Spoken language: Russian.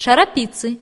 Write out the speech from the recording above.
шарапицы.